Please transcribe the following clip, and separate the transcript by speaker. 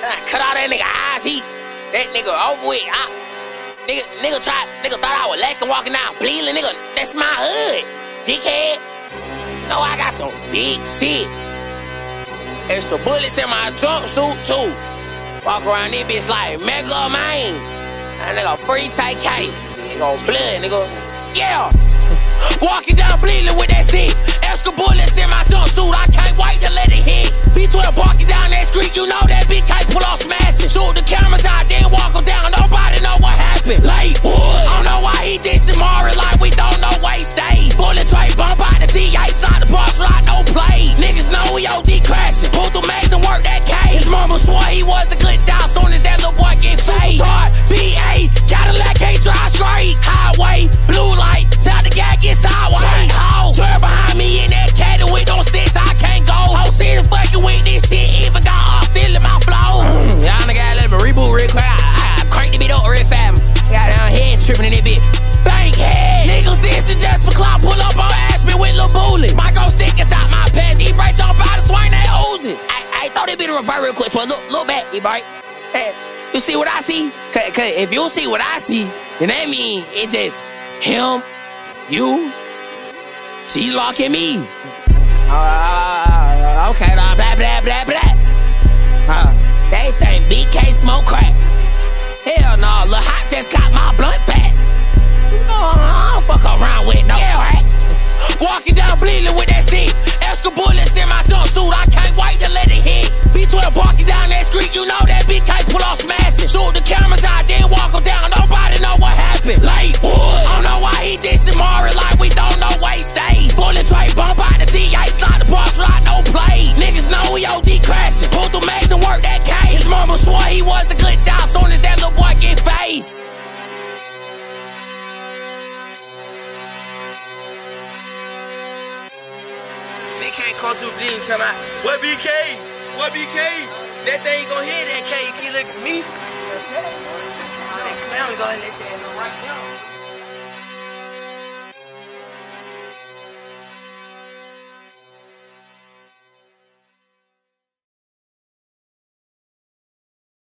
Speaker 1: Cut all that nigga eyes. He, that nigga over with. I, nigga, nigga try, nigga thought I was lacking walking out bleeding. Nigga, that's my hood, dickhead. No, I got some big shit. Extra bullets in my jumpsuit too. Walk around this bitch like Mega Man. That nigga free take K. Nigga blood, nigga. Yeah. Walking down bleeding with that stick. Extra bullets in my he was a good child. Soon as that little boy get fade. BA, Cadillac can't drive straight. Highway, blue light, tell the guy get sideways. Ho, turn behind me in that caddy with those sticks, I can't go. Oh. Ho, serious fucking with this shit, even got all still in my flow. Y'all nigga gotta let me reboot real quick. I, I crank the beat up real fast. Got down head tripping in that bitch. I, I throw that bitch reverse real quick. So look, look back, he right. Hey, you see what I see? Cause, Cause if you see what I see, then that mean it's just him, you, she locking me. Uh, okay, blah, blah, blah, blah, blah. Uh, they think BK smoke crack. Hell no, Lil Hot just got my blunt fat. No, I don't fuck around with no crack. You know that bitch can't pull off smashing. Shoot the cameras out, then walk them down, nobody know what happened. Late, I don't know why he dissing Mari like we don't know where he stayed. Bullet tray bump out the TA, slide the box right, no play. Niggas know we OD crashing. Pull the mags and work that K. His mama swore he was a good child, soon as that little boy get faced. They can't come through bleeding my what BK? What BK? That thing gonna hit that K, you looking at me. Gonna go.